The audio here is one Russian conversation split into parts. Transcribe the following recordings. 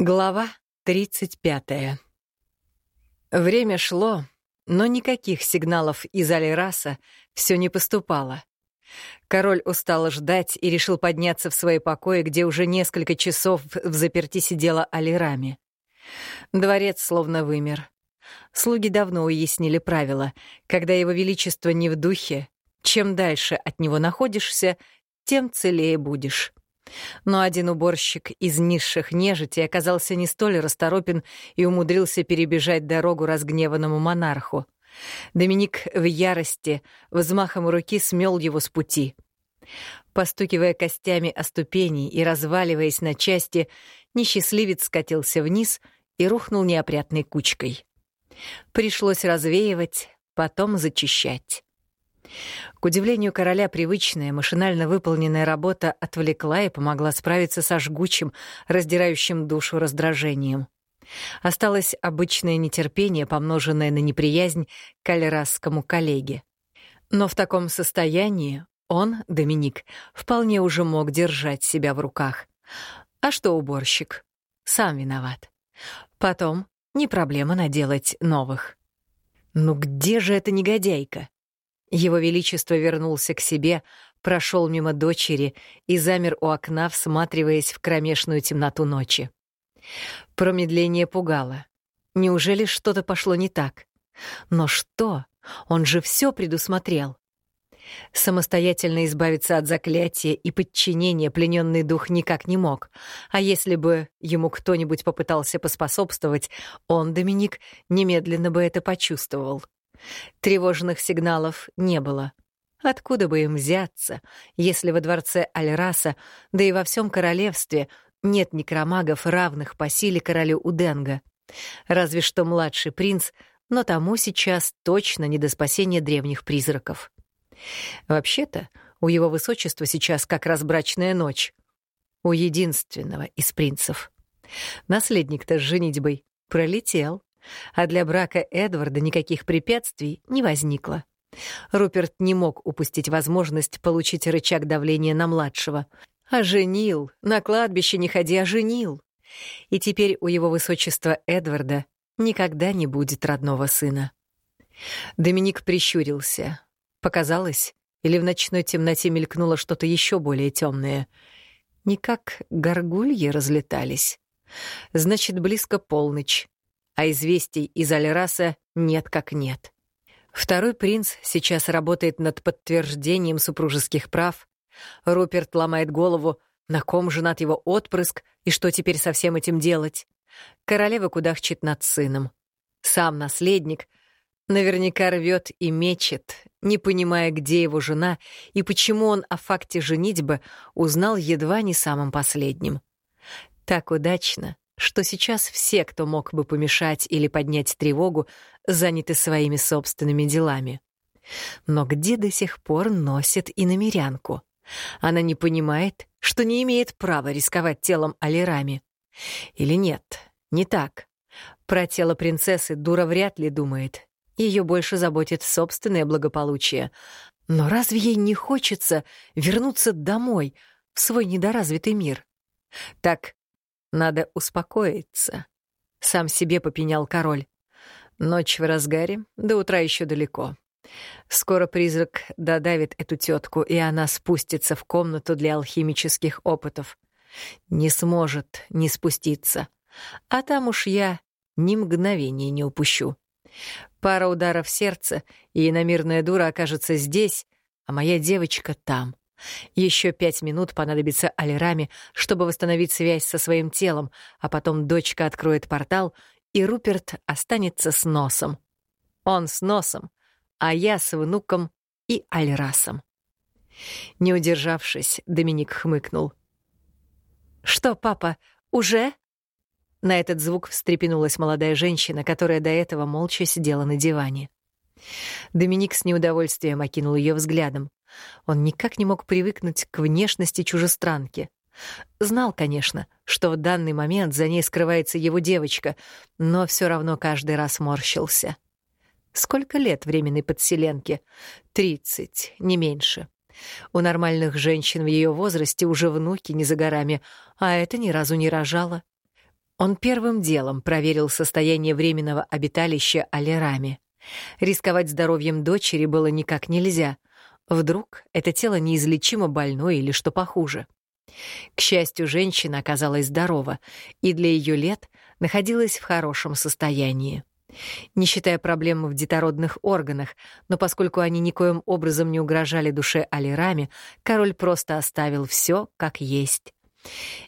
Глава 35. Время шло, но никаких сигналов из Алираса все не поступало. Король устал ждать и решил подняться в свои покои, где уже несколько часов в заперти сидела Алирами. Дворец словно вымер. Слуги давно уяснили правила. Когда его величество не в духе, чем дальше от него находишься, тем целее будешь. Но один уборщик из низших нежити оказался не столь расторопен и умудрился перебежать дорогу разгневанному монарху. Доминик в ярости взмахом руки смел его с пути. Постукивая костями о ступени и разваливаясь на части, несчастливец скатился вниз и рухнул неопрятной кучкой. Пришлось развеивать, потом зачищать. К удивлению короля, привычная, машинально выполненная работа отвлекла и помогла справиться со жгучим, раздирающим душу раздражением. Осталось обычное нетерпение, помноженное на неприязнь к альрасскому коллеге. Но в таком состоянии он, Доминик, вполне уже мог держать себя в руках. А что уборщик? Сам виноват. Потом не проблема наделать новых. Ну где же эта негодяйка? Его Величество вернулся к себе, прошел мимо дочери и замер у окна, всматриваясь в кромешную темноту ночи. Промедление пугало. Неужели что-то пошло не так? Но что? Он же все предусмотрел. Самостоятельно избавиться от заклятия и подчинения плененный дух никак не мог. А если бы ему кто-нибудь попытался поспособствовать, он, Доминик, немедленно бы это почувствовал. Тревожных сигналов не было. Откуда бы им взяться, если во дворце Альраса, да и во всем королевстве, нет некромагов, равных по силе королю Уденга? Разве что младший принц, но тому сейчас точно не до спасения древних призраков. Вообще-то, у его высочества сейчас как раз брачная ночь. У единственного из принцев. Наследник-то с женитьбой пролетел а для брака Эдварда никаких препятствий не возникло. Руперт не мог упустить возможность получить рычаг давления на младшего. А женил, на кладбище не ходи, а женил. И теперь у его высочества Эдварда никогда не будет родного сына. Доминик прищурился. Показалось, или в ночной темноте мелькнуло что-то еще более темное. Не как горгульи разлетались. Значит, близко полночь а известий из Альраса нет как нет. Второй принц сейчас работает над подтверждением супружеских прав. Руперт ломает голову, на ком женат его отпрыск и что теперь со всем этим делать. Королева кудахчет над сыном. Сам наследник наверняка рвет и мечет, не понимая, где его жена и почему он о факте женитьбы узнал едва не самым последним. Так удачно, что сейчас все, кто мог бы помешать или поднять тревогу, заняты своими собственными делами. Но где до сих пор носит и намерянку? Она не понимает, что не имеет права рисковать телом Алирами. Или нет, не так. Про тело принцессы дура вряд ли думает. Ее больше заботит собственное благополучие. Но разве ей не хочется вернуться домой, в свой недоразвитый мир? Так надо успокоиться. Сам себе попенял король. Ночь в разгаре, до утра еще далеко. Скоро призрак додавит эту тетку, и она спустится в комнату для алхимических опытов. Не сможет не спуститься. А там уж я ни мгновения не упущу. Пара ударов сердца, и иномирная дура окажется здесь, а моя девочка там. Еще пять минут понадобится Алираме, чтобы восстановить связь со своим телом, а потом дочка откроет портал, и Руперт останется с носом. Он с носом, а я с внуком и Альрасом. Не удержавшись, Доминик хмыкнул. «Что, папа, уже?» На этот звук встрепенулась молодая женщина, которая до этого молча сидела на диване. Доминик с неудовольствием окинул ее взглядом. Он никак не мог привыкнуть к внешности чужестранки. Знал, конечно, что в данный момент за ней скрывается его девочка, но все равно каждый раз морщился. Сколько лет временной подселенке? Тридцать, не меньше. У нормальных женщин в ее возрасте уже внуки не за горами, а это ни разу не рожала. Он первым делом проверил состояние временного обиталища Алерами. Рисковать здоровьем дочери было никак нельзя. Вдруг это тело неизлечимо больное или что похуже. К счастью, женщина оказалась здорова и для ее лет находилась в хорошем состоянии. Не считая проблем в детородных органах, но поскольку они никоим образом не угрожали душе Алирами, король просто оставил все как есть.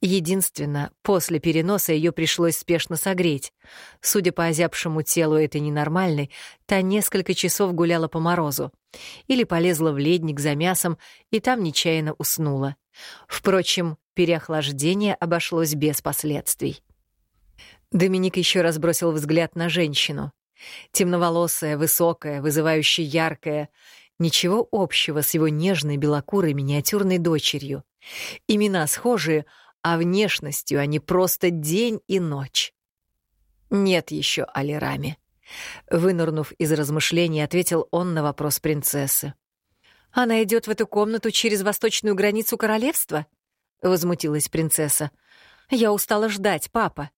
Единственно, после переноса ее пришлось спешно согреть. Судя по озябшему телу этой ненормальной, та несколько часов гуляла по морозу. Или полезла в ледник за мясом и там нечаянно уснула. Впрочем, переохлаждение обошлось без последствий. Доминик еще раз бросил взгляд на женщину. Темноволосая, высокая, вызывающая яркая. Ничего общего с его нежной, белокурой, миниатюрной дочерью. Имена схожие, а внешностью они просто день и ночь. Нет еще Алирами. Вынырнув из размышлений, ответил он на вопрос принцессы. «Она идет в эту комнату через восточную границу королевства?» — возмутилась принцесса. «Я устала ждать, папа.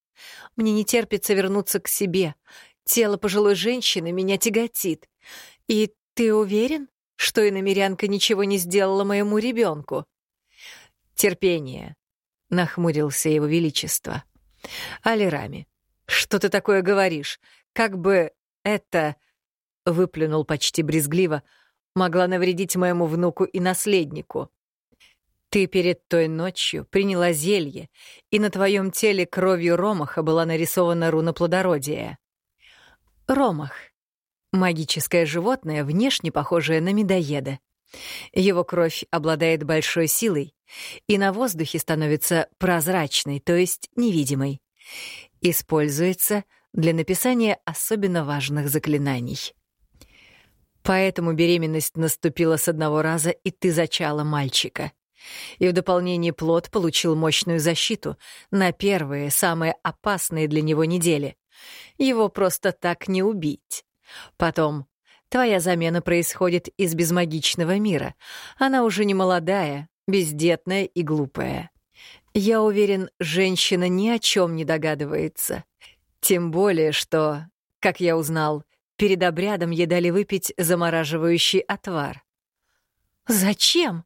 Мне не терпится вернуться к себе. Тело пожилой женщины меня тяготит. И ты уверен, что и намерянка ничего не сделала моему ребенку? Терпение, нахмурился его величество. Алирами, что ты такое говоришь? Как бы это, выплюнул почти брезгливо, могла навредить моему внуку и наследнику. Ты перед той ночью приняла зелье, и на твоем теле кровью ромаха была нарисована руна плодородия. Ромах — магическое животное, внешне похожее на медоеда. Его кровь обладает большой силой и на воздухе становится прозрачной, то есть невидимой. Используется для написания особенно важных заклинаний. Поэтому беременность наступила с одного раза, и ты зачала мальчика — и в дополнение плод получил мощную защиту на первые, самые опасные для него недели. Его просто так не убить. Потом, твоя замена происходит из безмагичного мира. Она уже не молодая, бездетная и глупая. Я уверен, женщина ни о чем не догадывается. Тем более, что, как я узнал, перед обрядом ей дали выпить замораживающий отвар. «Зачем?»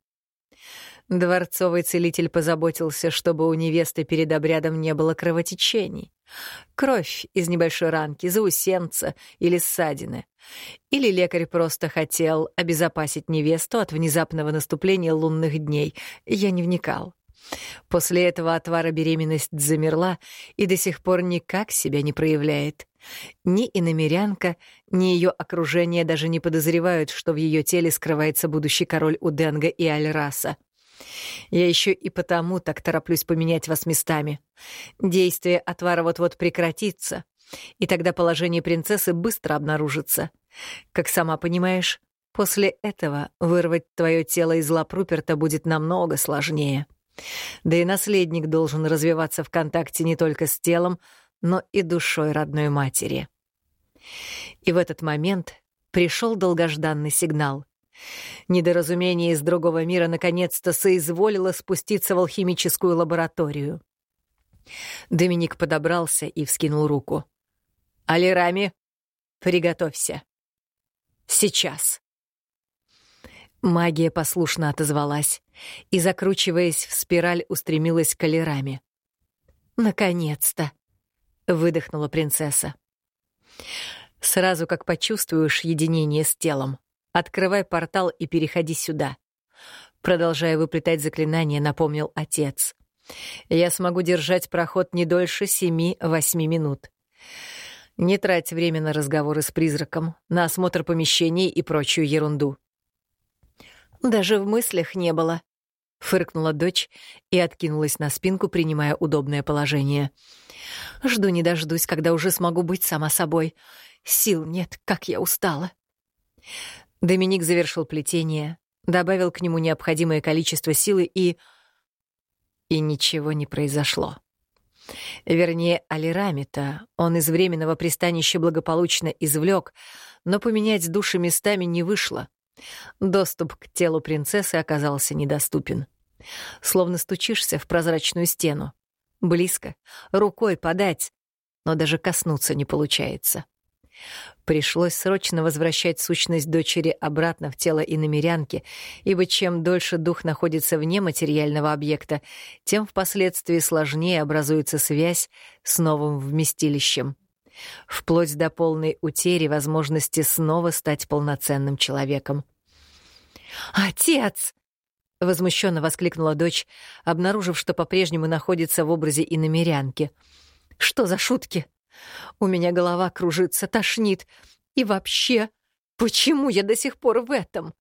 Дворцовый целитель позаботился, чтобы у невесты перед обрядом не было кровотечений. Кровь из небольшой ранки, заусенца или ссадины. Или лекарь просто хотел обезопасить невесту от внезапного наступления лунных дней. Я не вникал. После этого отвара беременность замерла и до сих пор никак себя не проявляет. Ни иномерянка, ни ее окружение даже не подозревают, что в ее теле скрывается будущий король Уденга и Альраса. Я еще и потому так тороплюсь поменять вас местами. Действие отвара вот-вот прекратится, и тогда положение принцессы быстро обнаружится. Как сама понимаешь, после этого вырвать твое тело из лап Руперта будет намного сложнее. Да и наследник должен развиваться в контакте не только с телом, но и душой родной матери. И в этот момент пришел долгожданный сигнал. Недоразумение из другого мира наконец-то соизволило спуститься в алхимическую лабораторию. Доминик подобрался и вскинул руку. «Алирами, приготовься. Сейчас». Магия послушно отозвалась и, закручиваясь в спираль, устремилась к Алираме. «Наконец-то!» — выдохнула принцесса. «Сразу как почувствуешь единение с телом, Открывай портал и переходи сюда. Продолжая выплетать заклинание, напомнил отец. Я смогу держать проход не дольше семи-восьми минут. Не трать время на разговоры с призраком, на осмотр помещений и прочую ерунду. Даже в мыслях не было. Фыркнула дочь и откинулась на спинку, принимая удобное положение. Жду не дождусь, когда уже смогу быть сама собой. Сил нет, как я устала. Доминик завершил плетение, добавил к нему необходимое количество силы и... И ничего не произошло. Вернее, Алирамита он из временного пристанища благополучно извлек, но поменять души местами не вышло. Доступ к телу принцессы оказался недоступен. Словно стучишься в прозрачную стену. Близко, рукой подать, но даже коснуться не получается. Пришлось срочно возвращать сущность дочери обратно в тело иномерянки, ибо чем дольше дух находится вне материального объекта, тем впоследствии сложнее образуется связь с новым вместилищем. Вплоть до полной утери возможности снова стать полноценным человеком. «Отец!» — возмущенно воскликнула дочь, обнаружив, что по-прежнему находится в образе иномерянки. «Что за шутки?» У меня голова кружится, тошнит. И вообще, почему я до сих пор в этом?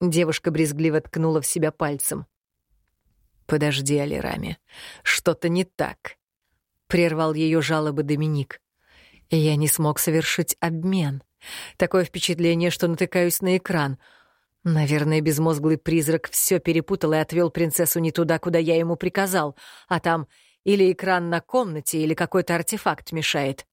Девушка брезгливо ткнула в себя пальцем. «Подожди, Алирами, что-то не так», — прервал ее жалобы Доминик. «Я не смог совершить обмен. Такое впечатление, что натыкаюсь на экран. Наверное, безмозглый призрак все перепутал и отвел принцессу не туда, куда я ему приказал, а там или экран на комнате, или какой-то артефакт мешает.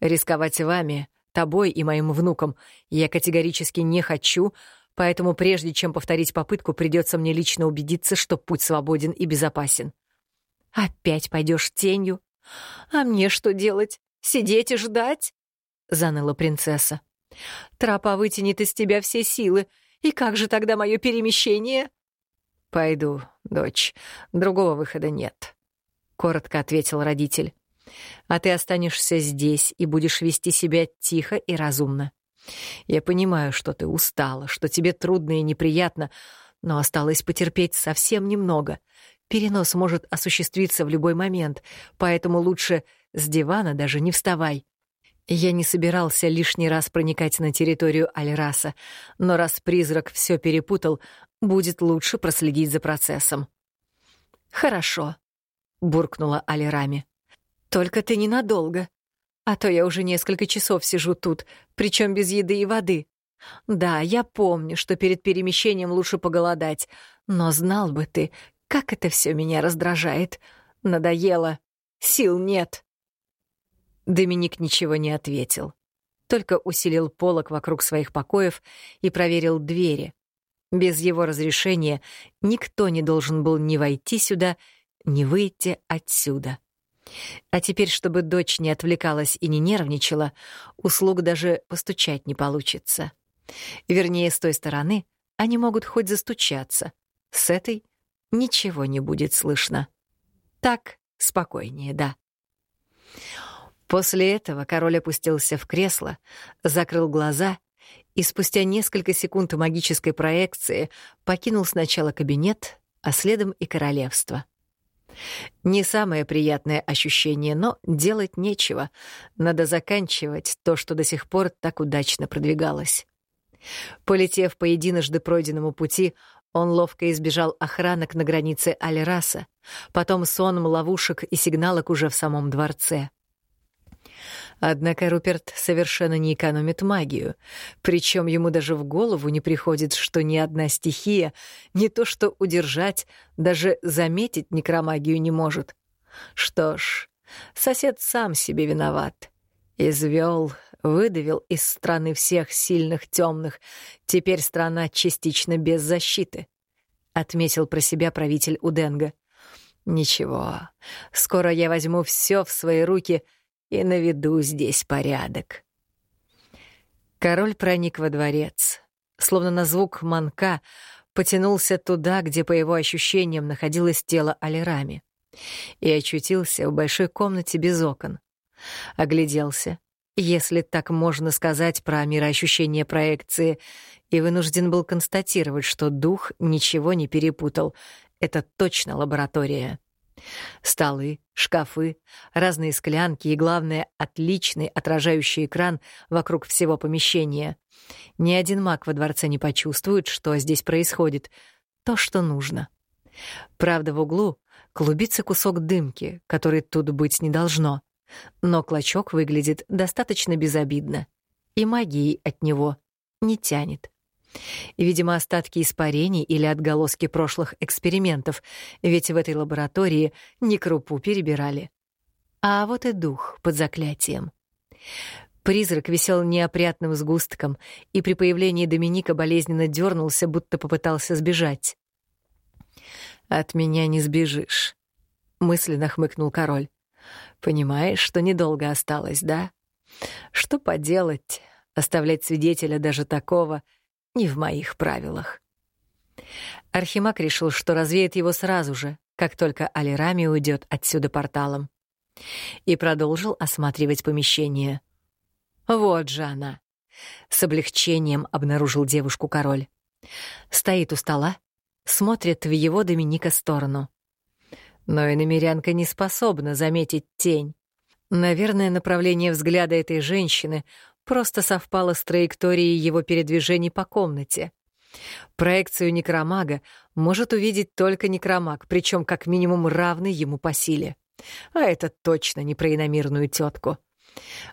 Рисковать вами, тобой и моим внуком я категорически не хочу, поэтому прежде чем повторить попытку, придется мне лично убедиться, что путь свободен и безопасен. «Опять пойдешь тенью? А мне что делать? Сидеть и ждать?» — заныла принцесса. «Тропа вытянет из тебя все силы. И как же тогда мое перемещение?» «Пойду, дочь. Другого выхода нет», — коротко ответил родитель. «А ты останешься здесь и будешь вести себя тихо и разумно. Я понимаю, что ты устала, что тебе трудно и неприятно, но осталось потерпеть совсем немного. Перенос может осуществиться в любой момент, поэтому лучше с дивана даже не вставай. Я не собирался лишний раз проникать на территорию Альраса, но раз призрак все перепутал, будет лучше проследить за процессом. «Хорошо», — буркнула Алирами. «Только ты ненадолго. А то я уже несколько часов сижу тут, причем без еды и воды. Да, я помню, что перед перемещением лучше поголодать, но знал бы ты, как это все меня раздражает. Надоело. Сил нет». Доминик ничего не ответил, только усилил полог вокруг своих покоев и проверил двери. Без его разрешения никто не должен был ни войти сюда, не выйти отсюда. А теперь, чтобы дочь не отвлекалась и не нервничала, услуг даже постучать не получится. Вернее, с той стороны они могут хоть застучаться. С этой ничего не будет слышно. Так спокойнее, да. После этого король опустился в кресло, закрыл глаза и спустя несколько секунд магической проекции покинул сначала кабинет, а следом и королевство. Не самое приятное ощущение, но делать нечего. Надо заканчивать то, что до сих пор так удачно продвигалось. Полетев по единожды пройденному пути, он ловко избежал охранок на границе Альраса, потом соном ловушек и сигналок уже в самом дворце. Однако Руперт совершенно не экономит магию, причем ему даже в голову не приходит, что ни одна стихия не то что удержать, даже заметить некромагию не может. Что ж, сосед сам себе виноват. Извел, выдавил из страны всех сильных темных. Теперь страна частично без защиты, — отметил про себя правитель Уденга. Ничего, скоро я возьму все в свои руки — и наведу здесь порядок. Король проник во дворец, словно на звук манка потянулся туда, где, по его ощущениям, находилось тело Алирами, и очутился в большой комнате без окон. Огляделся, если так можно сказать про мироощущение проекции, и вынужден был констатировать, что дух ничего не перепутал. Это точно лаборатория. Столы, шкафы, разные склянки и, главное, отличный отражающий экран вокруг всего помещения. Ни один маг во дворце не почувствует, что здесь происходит. То, что нужно. Правда, в углу клубится кусок дымки, который тут быть не должно. Но клочок выглядит достаточно безобидно. И магией от него не тянет. Видимо, остатки испарений или отголоски прошлых экспериментов, ведь в этой лаборатории не крупу перебирали. А вот и дух под заклятием. Призрак висел неопрятным сгустком, и при появлении Доминика болезненно дернулся, будто попытался сбежать. «От меня не сбежишь», — мысленно хмыкнул король. «Понимаешь, что недолго осталось, да? Что поделать, оставлять свидетеля даже такого не в моих правилах». Архимаг решил, что развеет его сразу же, как только Алирами уйдет отсюда порталом. И продолжил осматривать помещение. Вот же она. С облегчением обнаружил девушку король. Стоит у стола, смотрит в его Доминика сторону. Но и намерянка не способна заметить тень. Наверное, направление взгляда этой женщины просто совпало с траекторией его передвижений по комнате. Проекцию некромага может увидеть только некромаг, причем как минимум равный ему по силе. А это точно не про иномирную тетку.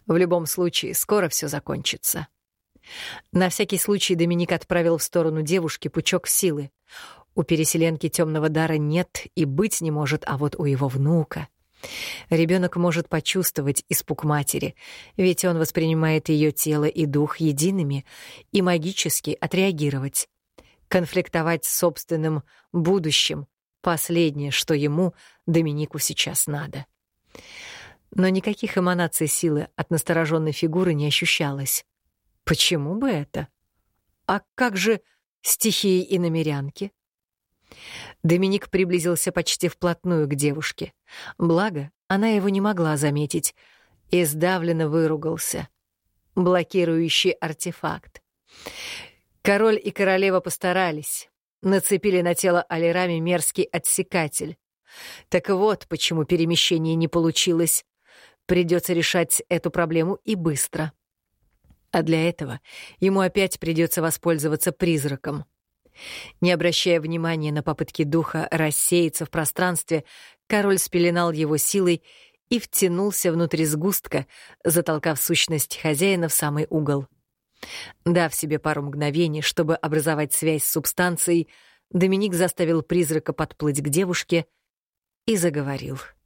В любом случае, скоро все закончится. На всякий случай Доминик отправил в сторону девушки пучок силы. У переселенки темного дара нет и быть не может, а вот у его внука. Ребенок может почувствовать испуг матери, ведь он воспринимает ее тело и дух едиными, и магически отреагировать. Конфликтовать с собственным будущим — последнее, что ему, Доминику, сейчас надо. Но никаких эманаций силы от настороженной фигуры не ощущалось. Почему бы это? А как же стихии и намерянки? Доминик приблизился почти вплотную к девушке. Благо, она его не могла заметить, и сдавленно выругался. Блокирующий артефакт. Король и королева постарались, нацепили на тело Алирами мерзкий отсекатель. Так вот, почему перемещение не получилось. Придется решать эту проблему и быстро. А для этого ему опять придется воспользоваться призраком. Не обращая внимания на попытки духа рассеяться в пространстве, король спеленал его силой и втянулся внутрь сгустка, затолкав сущность хозяина в самый угол. Дав себе пару мгновений, чтобы образовать связь с субстанцией, Доминик заставил призрака подплыть к девушке и заговорил. —